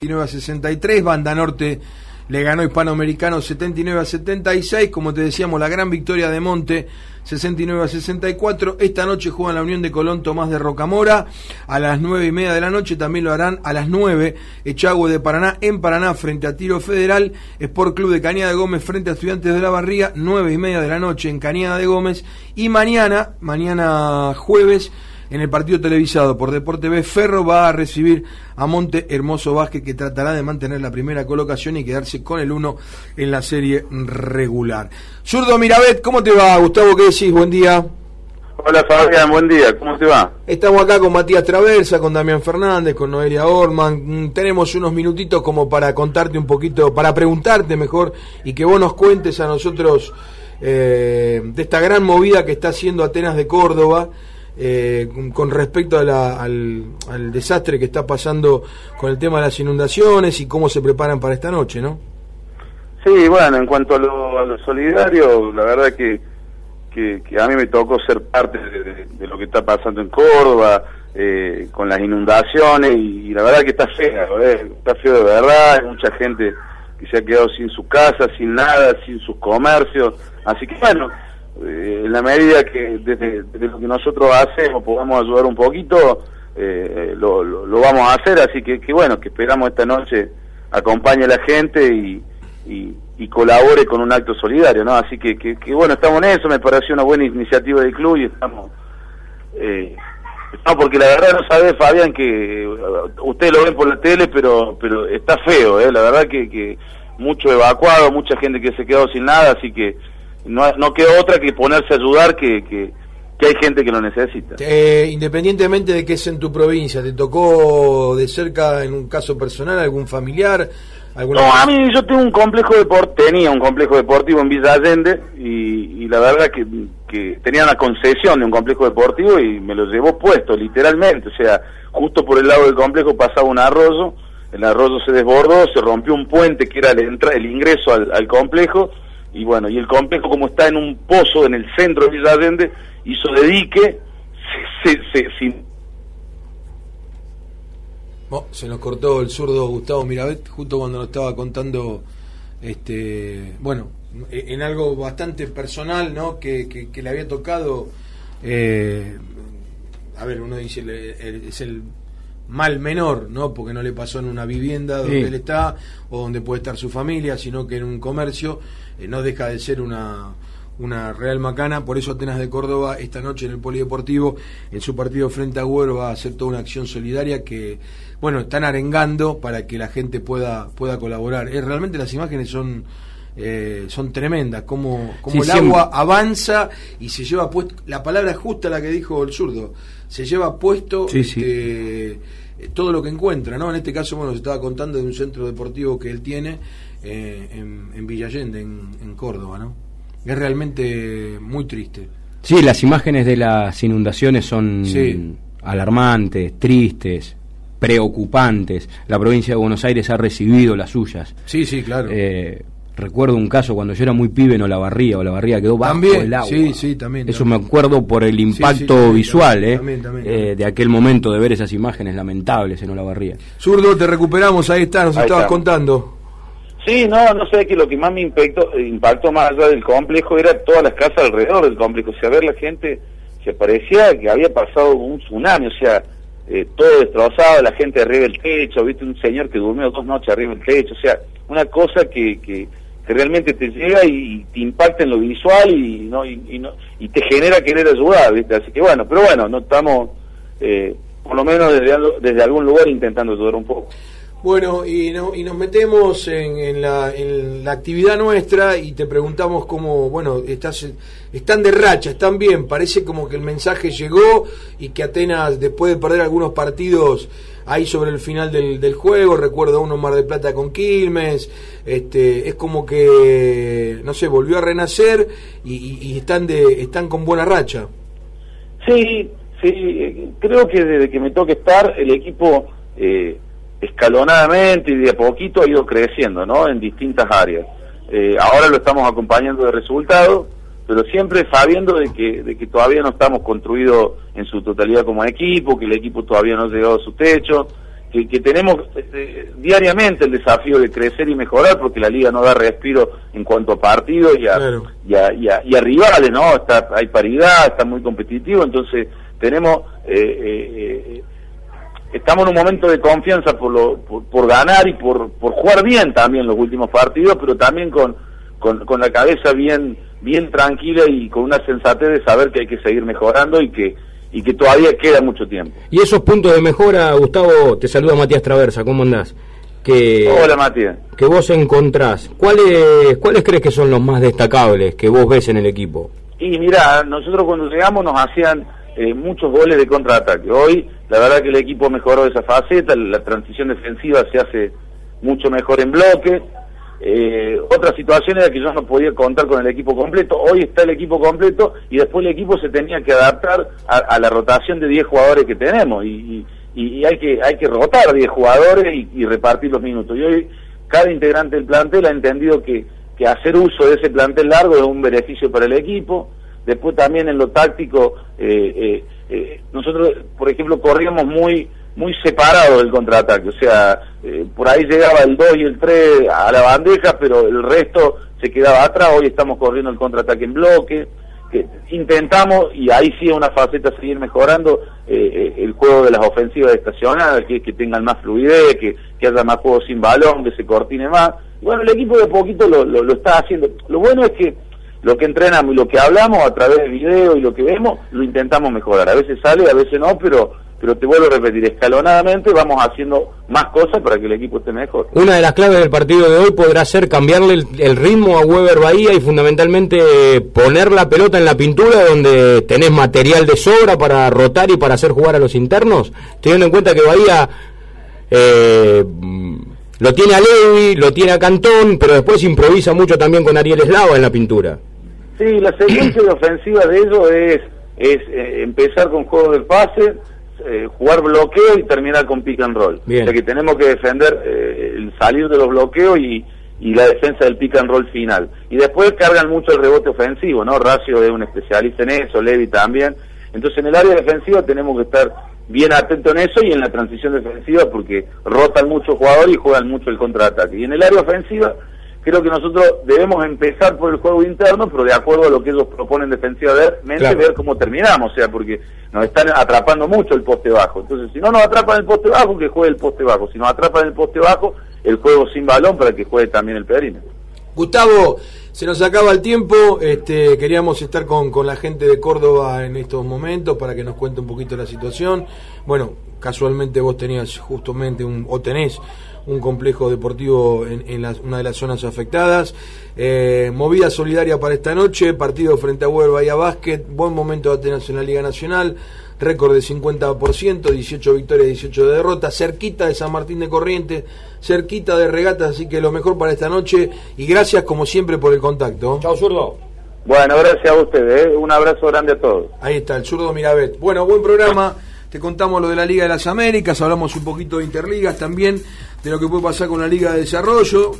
79 a 63, Banda Norte le ganó Hispanoamericano 79 a 76, como te decíamos, la gran victoria de Monte 69 a 64. Esta noche juega la Unión de Colón Tomás de Rocamora a las 9 y media de la noche, también lo harán a las 9 Echagüe de Paraná en Paraná frente a Tiro Federal, Sport Club de Cañada de Gómez frente a Estudiantes de la Barría, 9 y media de la noche en Cañada de Gómez y mañana, mañana jueves, en el partido televisado por Deporte B, Ferro va a recibir a Monte Hermoso Vázquez que tratará de mantener la primera colocación y quedarse con el 1 en la serie regular. Zurdo Mirabet, ¿cómo te va? Gustavo, ¿qué decís? Buen día. Hola Fabián, buen día, ¿cómo te va? Estamos acá con Matías Traversa, con Damián Fernández, con Noelia Orman. Mm, tenemos unos minutitos como para contarte un poquito, para preguntarte mejor y que vos nos cuentes a nosotros eh, de esta gran movida que está haciendo Atenas de Córdoba eh, con respecto al, desastre que está pasando con el tema de las inundaciones y cómo se preparan para esta noche, ¿no? Sí, bueno, en cuanto a lo, solidario, la verdad que, que, a mí me tocó ser parte de, lo que está pasando en Córdoba, eh, con las inundaciones, y, la verdad que está feo, ¿eh? está feo de verdad, hay mucha gente que se ha quedado sin su casa, sin nada, sin sus comercios, así que bueno, eh, en la medida que desde, lo que nosotros hacemos podamos ayudar un poquito, eh, lo, lo, vamos a hacer, así que, que, bueno, que esperamos esta noche acompañe a la gente y, y, colabore con un acto solidario, ¿no? Así que, que, bueno, estamos en eso, me pareció una buena iniciativa del club y estamos... Eh, no, porque la verdad no sabe, Fabián, que uh, ustedes lo ven por la tele, pero pero está feo, ¿eh? La verdad que, que mucho evacuado, mucha gente que se quedó sin nada, así que no, no queda otra que ponerse a ayudar que, que, hay gente que lo necesita. Eh, independientemente de que es en tu provincia, ¿te tocó de cerca en un caso personal algún familiar? Alguna no, a mí yo tengo un complejo deportivo, tenía un complejo deportivo en Villa Allende y, y la verdad que, que tenía una concesión de un complejo deportivo y me lo llevó puesto, literalmente, o sea, justo por el lado del complejo pasaba un arroyo, el arroyo se desbordó, se rompió un puente que era el, el ingreso al, al complejo y bueno, y el complejo como está en un pozo en el centro de Villa Allende, hizo de dique, se, se, se nos cortó el zurdo Gustavo Mirabet justo cuando nos estaba contando, este, bueno, en algo bastante personal, ¿no? Que, que, le había tocado, eh, a ver, uno dice, es el mal menor, ¿no? Porque no le pasó en una vivienda donde él está o donde puede estar su familia, sino que en un comercio eh, no deja de ser una, una real macana. Por eso Atenas de Córdoba esta noche en el Polideportivo, en su partido frente a Güero, va a hacer toda una acción solidaria que, bueno, están arengando para que la gente pueda, pueda colaborar. Eh, realmente las imágenes son... Eh, son tremendas, como, como el agua avanza y se lleva puesto, la palabra justa la que dijo el zurdo, se lleva puesto este, todo lo que encuentra, ¿no? En este caso, bueno, se estaba contando de un centro deportivo que él tiene eh, en, en Villallende, en, Córdoba, ¿no? Es realmente muy triste. Sí, las imágenes de las inundaciones son alarmantes, tristes, preocupantes. La provincia de Buenos Aires ha recibido las suyas. Sí, sí, claro. Eh, recuerdo un caso cuando yo era muy pibe no la barría o la barría quedó bajo el agua. Sí, sí, también. Eso me acuerdo por el impacto visual eh, eh, de aquel momento de ver esas imágenes lamentables en barría Zurdo, te recuperamos, ahí está, nos estabas contando. Sí, no, no sé, que lo que más me impactó, impactó más allá del complejo era todas las casas alrededor del complejo, o sea, ver la gente, se parecía que había pasado un tsunami, o sea, eh, todo destrozado, la gente arriba del techo, viste un señor que durmió dos noches arriba del techo, o sea, una cosa que, que que realmente te llega y, te impacta en lo visual y no y, no, y te genera querer ayudar, ¿viste? Así que bueno, pero bueno, no estamos eh, por lo menos desde, desde algún lugar intentando ayudar un poco. Bueno, y, no, y nos metemos en, la, en, la, actividad nuestra y te preguntamos cómo, bueno, estás, están de racha, están bien, parece como que el mensaje llegó y que Atenas, después de perder algunos partidos ahí sobre el final del, juego, recuerdo uno Mar de Plata con Quilmes, este, es como que, no sé, volvió a renacer y, están, de, están con buena racha. Sí, sí, creo que desde que me toque estar, el equipo... Eh, escalonadamente y de a poquito ha ido creciendo, ¿no? En distintas áreas. Eh, ahora lo estamos acompañando de resultados, pero siempre sabiendo de que, de que todavía no estamos construidos en su totalidad como equipo, que el equipo todavía no ha llegado a su techo, que, tenemos este, diariamente el desafío de crecer y mejorar porque la liga no da respiro en cuanto a partidos y a, y, a, rivales, ¿no? Está, hay paridad, está muy competitivo, entonces tenemos... Eh, eh, eh, estamos en un momento de confianza por, lo, por, ganar y por, por jugar bien también los últimos partidos, pero también con, con, con la cabeza bien, bien tranquila y con una sensatez de saber que hay que seguir mejorando y que y que todavía queda mucho tiempo. Y esos puntos de mejora, Gustavo, te saluda Matías Traversa, ¿cómo andás? Que, Hola Matías. Que vos encontrás, ¿cuáles, ¿cuáles crees que son los más destacables que vos ves en el equipo? Y mira, nosotros cuando llegamos nos hacían eh, muchos goles de contraataque. Hoy, la verdad que el equipo mejoró esa faceta, la transición defensiva se hace mucho mejor en bloque, eh, otra situación era que yo no podía contar con el equipo completo. Hoy está el equipo completo y después el equipo se tenía que adaptar a, la rotación de 10 jugadores que tenemos y, hay que hay que rotar 10 jugadores y, repartir los minutos. Y hoy cada integrante del plantel ha entendido que, que hacer uso de ese plantel largo es un beneficio para el equipo. Después también en lo táctico, eh, eh, eh nosotros, por ejemplo, corríamos muy muy separado del contraataque, o sea, eh, por ahí llegaba el 2 y el 3 a la bandeja, pero el resto se quedaba atrás, hoy estamos corriendo el contraataque en bloque, que intentamos, y ahí sí una faceta seguir mejorando, eh, eh, el juego de las ofensivas estacionadas, que, tengan más fluidez, que, que haya más juego sin balón, que se cortine más. bueno, el equipo de poquito lo, lo está haciendo. Lo bueno es que lo que entrenamos y lo que hablamos a través de video y lo que vemos, lo intentamos mejorar. A veces sale, a veces no, pero pero te vuelvo a repetir, escalonadamente vamos haciendo más cosas para que el equipo esté mejor. Una de las claves del partido de hoy podrá ser cambiarle el, ritmo a Weber Bahía y fundamentalmente poner la pelota en la pintura donde tenés material de sobra para rotar y para hacer jugar a los internos, teniendo en cuenta que Bahía eh, lo tiene a Levi, lo tiene a Cantón, pero después improvisa mucho también con Ariel Eslava en la pintura. Sí, la secuencia de ofensiva de ellos es, es eh, empezar con juego de pase, eh, jugar bloqueo y terminar con pick and roll. O sea que tenemos que defender eh, el salir de los bloqueos y, y la defensa del pick and roll final. Y después cargan mucho el rebote ofensivo, ¿no? Racio es un especialista en eso, Levi también. Entonces en el área defensiva tenemos que estar bien atentos en eso y en la transición defensiva porque rotan mucho jugadores y juegan mucho el contraataque. Y en el área ofensiva creo que nosotros debemos empezar por el juego interno, pero de acuerdo a lo que ellos proponen defensivamente, ver cómo terminamos, o sea, porque nos están atrapando mucho el poste bajo. Entonces, si no nos atrapan el poste bajo, que juegue el poste bajo. Si nos atrapan el poste bajo, el juego sin balón para que juegue también el perímetro. Gustavo, se nos acaba el tiempo, este, queríamos estar con, con la gente de Córdoba en estos momentos para que nos cuente un poquito la situación. Bueno, casualmente vos tenías justamente un, o tenés un complejo deportivo en, una de las zonas afectadas. Eh, movida solidaria para esta noche, partido frente a Huelva y a Básquet, buen momento de Atenas en la Liga Nacional, récord de 50%, 18 victorias, 18 derrotas, cerquita de San Martín de Corrientes, cerquita de regatas, así que lo mejor para esta noche y gracias como siempre por el contacto. Chao, zurdo. Bueno, gracias a ustedes, ¿eh? un abrazo grande a todos. Ahí está, el zurdo Mirabet. Bueno, buen programa. Te contamos lo de la Liga de las Américas, hablamos un poquito de Interligas también, de lo que puede pasar con la Liga de Desarrollo.